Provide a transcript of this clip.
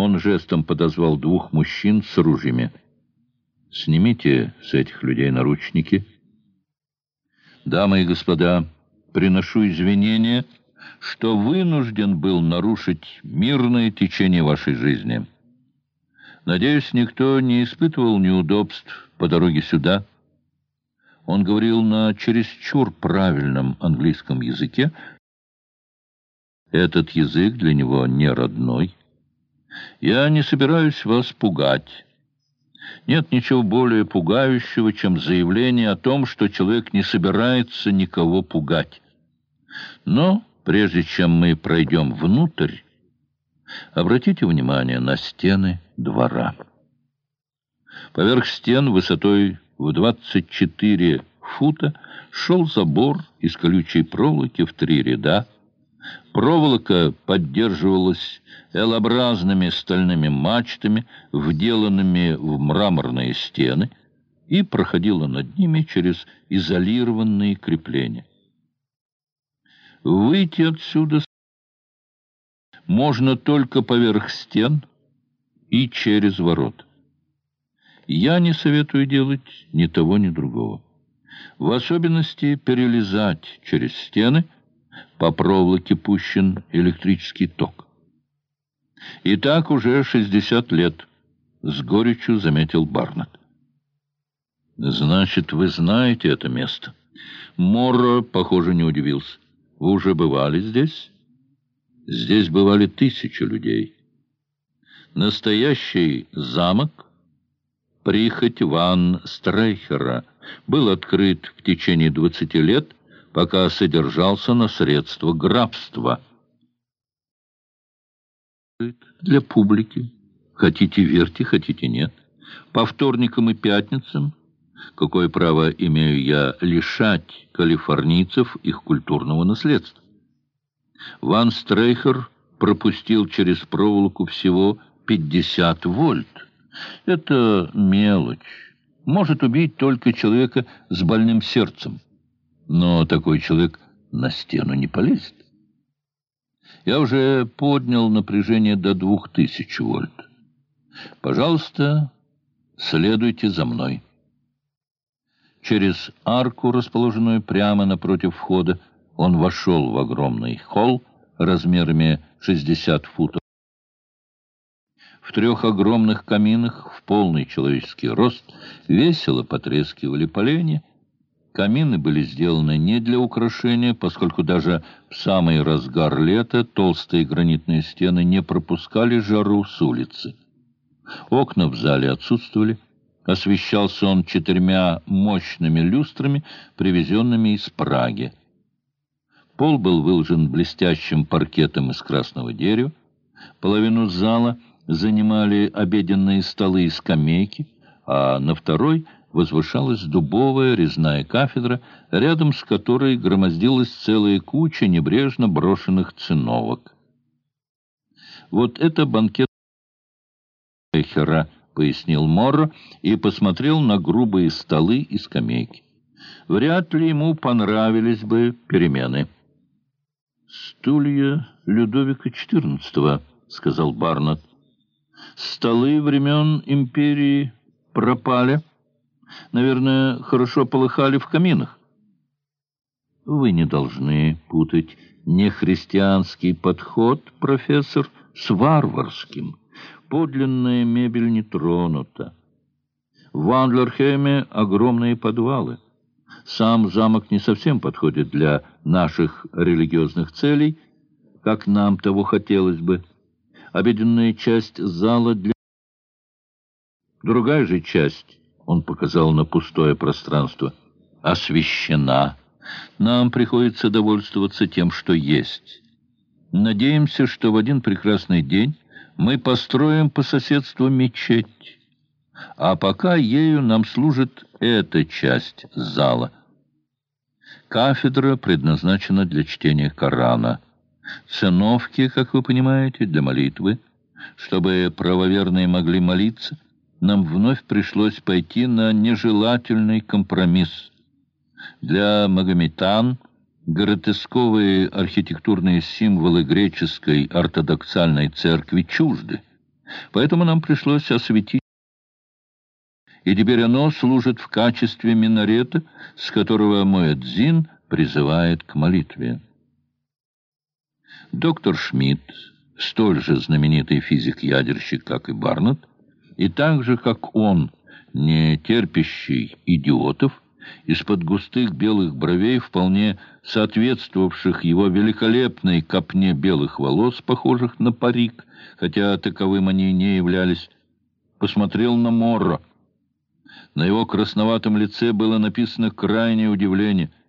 Он жестом подозвал двух мужчин с ружьями. «Снимите с этих людей наручники». «Дамы и господа, приношу извинения, что вынужден был нарушить мирное течение вашей жизни. Надеюсь, никто не испытывал неудобств по дороге сюда». Он говорил на чересчур правильном английском языке. Этот язык для него не родной. Я не собираюсь вас пугать. Нет ничего более пугающего, чем заявление о том, что человек не собирается никого пугать. Но прежде чем мы пройдем внутрь, обратите внимание на стены двора. Поверх стен высотой в 24 фута шел забор из колючей проволоки в три ряда, Проволока поддерживалась L-образными стальными мачтами, вделанными в мраморные стены, и проходила над ними через изолированные крепления. Выйти отсюда можно только поверх стен и через ворот. Я не советую делать ни того, ни другого. В особенности перелезать через стены – по проволоке пущен электрический ток. И так уже шестьдесят лет, с горечью заметил Барнетт. Значит, вы знаете это место? Морро, похоже, не удивился. Вы уже бывали здесь? Здесь бывали тысячи людей. Настоящий замок, прихоть Ван Стрейхера, был открыт в течение двадцати лет пока содержался на средства грабства. Для публики. Хотите верьте, хотите нет. По вторникам и пятницам какое право имею я лишать калифорнийцев их культурного наследства? Ван Стрейхер пропустил через проволоку всего 50 вольт. Это мелочь. Может убить только человека с больным сердцем но такой человек на стену не полезет. Я уже поднял напряжение до двух тысяч вольт. Пожалуйста, следуйте за мной. Через арку, расположенную прямо напротив входа, он вошел в огромный холл размерами 60 футов. В трех огромных каминах в полный человеческий рост весело потрескивали поленья, Камины были сделаны не для украшения, поскольку даже в самый разгар лета толстые гранитные стены не пропускали жару с улицы. Окна в зале отсутствовали. Освещался он четырьмя мощными люстрами, привезенными из Праги. Пол был выложен блестящим паркетом из красного дерева. Половину зала занимали обеденные столы и скамейки, а на второй — возвышалась дубовая резная кафедра, рядом с которой громоздилась целая куча небрежно брошенных циновок. «Вот это банкет Эхера», — пояснил Морро и посмотрел на грубые столы и скамейки. «Вряд ли ему понравились бы перемены». «Стулья Людовика XIV», — сказал Барнетт. «Столы времен империи пропали» наверное, хорошо полыхали в каминах. Вы не должны путать нехристианский подход, профессор, с варварским. Подлинная мебель не тронута. В Андлерхеме огромные подвалы. Сам замок не совсем подходит для наших религиозных целей, как нам того хотелось бы. Обеденная часть зала для... Другая же часть он показал на пустое пространство, освещена. Нам приходится довольствоваться тем, что есть. Надеемся, что в один прекрасный день мы построим по соседству мечеть, а пока ею нам служит эта часть зала. Кафедра предназначена для чтения Корана. Циновки, как вы понимаете, для молитвы, чтобы правоверные могли молиться — нам вновь пришлось пойти на нежелательный компромисс. Для магометан гротесковые архитектурные символы греческой ортодоксальной церкви чужды. Поэтому нам пришлось осветить. И теперь оно служит в качестве минарета, с которого Муэдзин призывает к молитве. Доктор Шмидт, столь же знаменитый физик-ядерщик, как и Барнетт, и так же, как он, не терпящий идиотов, из-под густых белых бровей, вполне соответствовавших его великолепной копне белых волос, похожих на парик, хотя таковым они не являлись, посмотрел на Морро. На его красноватом лице было написано крайнее удивление —